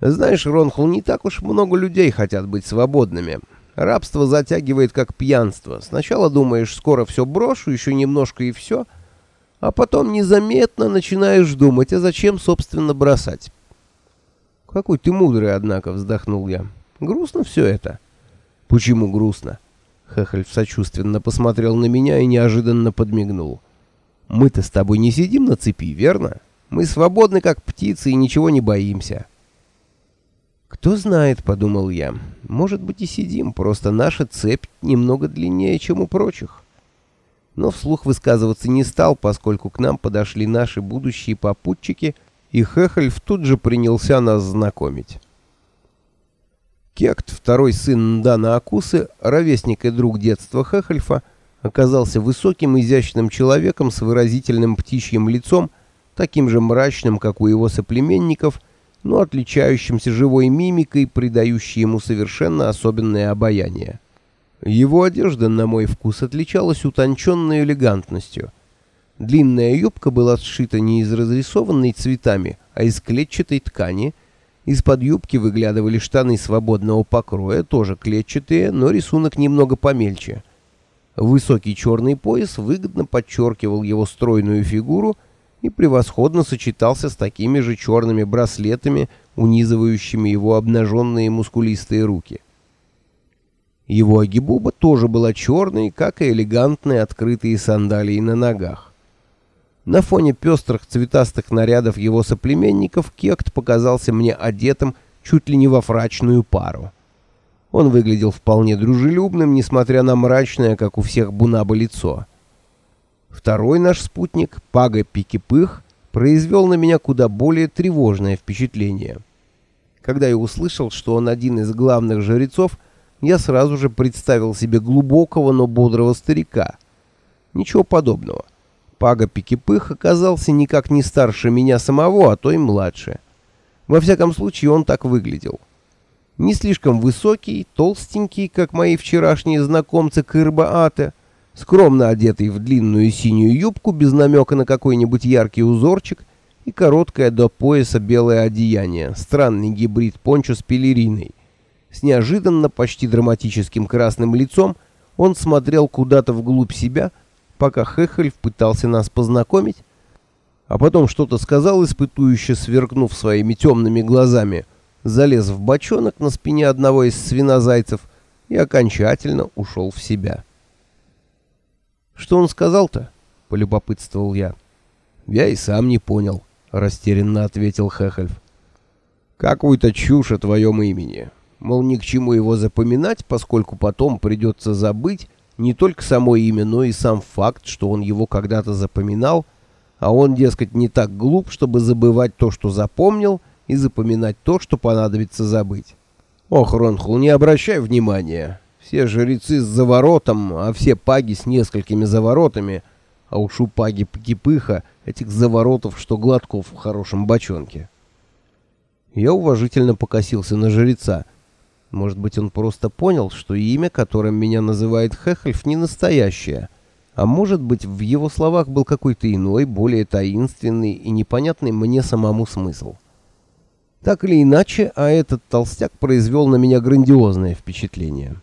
Знаешь, Ронхул, не так уж много людей хотят быть свободными. Рабство затягивает как пьянство. Сначала думаешь, скоро все брошу, еще немножко и все, а потом незаметно начинаешь думать, а зачем, собственно, бросать. Какой ты мудрый, однако, вздохнул я. Грустно все это. Почему грустно? Хехельф сочувственно посмотрел на меня и неожиданно подмигнул. Мы-то с тобой не сидим на цепи, верно? Мы свободны, как птицы, и ничего не боимся. «Кто знает», — подумал я, — «может быть и сидим, просто наша цепь немного длиннее, чем у прочих». Но вслух высказываться не стал, поскольку к нам подошли наши будущие попутчики, и Хехельф тут же принялся нас знакомить. Кект, второй сын Дана Акусы, ровесник и друг детства Хехельфа, оказался высоким, изящным человеком с выразительным птичьим лицом, таким же мрачным, как у его соплеменников, но отличающимся живой мимикой, придающей ему совершенно особенное обаяние. Его одежда, на мой вкус, отличалась утонченной элегантностью. Длинная юбка была сшита не из разрисованной цветами, а из клетчатой ткани. Из-под юбки выглядывали штаны свободного покроя, тоже клетчатые, но рисунок немного помельче. Высокий черный пояс выгодно подчеркивал его стройную фигуру — и превосходно сочетался с такими же черными браслетами, унизывающими его обнаженные мускулистые руки. Его агибуба тоже была черной, как и элегантные открытые сандалии на ногах. На фоне пестрых цветастых нарядов его соплеменников Кект показался мне одетым чуть ли не во фрачную пару. Он выглядел вполне дружелюбным, несмотря на мрачное, как у всех бунаба, лицо. Второй наш спутник, Пага Пикипых, произвел на меня куда более тревожное впечатление. Когда я услышал, что он один из главных жрецов, я сразу же представил себе глубокого, но бодрого старика. Ничего подобного. Пага Пикипых оказался никак не старше меня самого, а то и младше. Во всяком случае, он так выглядел. Не слишком высокий, толстенький, как мои вчерашние знакомцы Кырба Ате, скромно одетый в длинную синюю юбку без намека на какой-нибудь яркий узорчик и короткое до пояса белое одеяние, странный гибрид пончо с пелериной. С неожиданно почти драматическим красным лицом он смотрел куда-то вглубь себя, пока Хехельф пытался нас познакомить, а потом что-то сказал, испытующе сверкнув своими темными глазами, залез в бочонок на спине одного из свинозайцев и окончательно ушел в себя. «Что он сказал-то?» — полюбопытствовал я. «Я и сам не понял», — растерянно ответил Хехельф. «Какую-то чушь о твоем имени. Мол, ни к чему его запоминать, поскольку потом придется забыть не только само имя, но и сам факт, что он его когда-то запоминал, а он, дескать, не так глуп, чтобы забывать то, что запомнил, и запоминать то, что понадобится забыть. Ох, Ронхул, не обращай внимания. Все жрецы с заворотом, а все паги с несколькими заворотами, а уж у паги Кипыха этих заворотов, что гладков в хорошем бочонке. Я уважительно покосился на жреца. Может быть, он просто понял, что имя, которым меня называет Хехельф, не настоящее, а может быть, в его словах был какой-то иной, более таинственный и непонятный мне самому смысл. Так или иначе, а этот толстяк произвел на меня грандиозное впечатление.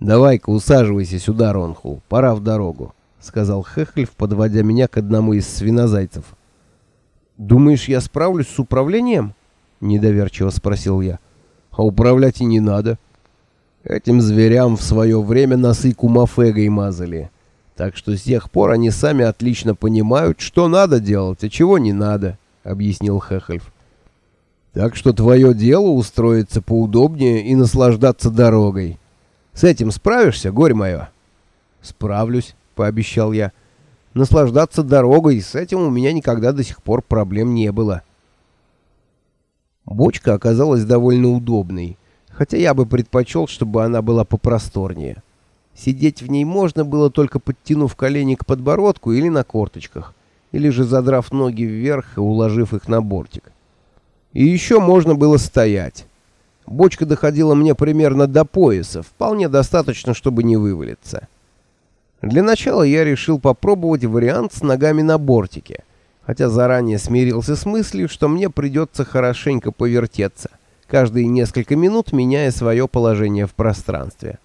«Давай-ка усаживайся сюда, Ронхул, пора в дорогу», — сказал Хехлев, подводя меня к одному из свинозайцев. «Думаешь, я справлюсь с управлением?» — недоверчиво спросил я. «А управлять и не надо. Этим зверям в свое время носы кумафегой мазали. Так что с тех пор они сами отлично понимают, что надо делать, а чего не надо», — объяснил Хехельф. «Так что твое дело устроиться поудобнее и наслаждаться дорогой». С этим справишься, горе мое?» «Справлюсь», — пообещал я. «Наслаждаться дорогой, с этим у меня никогда до сих пор проблем не было». Бочка оказалась довольно удобной, хотя я бы предпочел, чтобы она была попросторнее. Сидеть в ней можно было только подтянув колени к подбородку или на корточках, или же задрав ноги вверх и уложив их на бортик. И еще можно было стоять. Бочка доходила мне примерно до пояса, вполне достаточно, чтобы не вывалиться. Для начала я решил попробовать вариант с ногами на бортике, хотя заранее смирился с мыслью, что мне придется хорошенько повертеться, каждые несколько минут меняя свое положение в пространстве.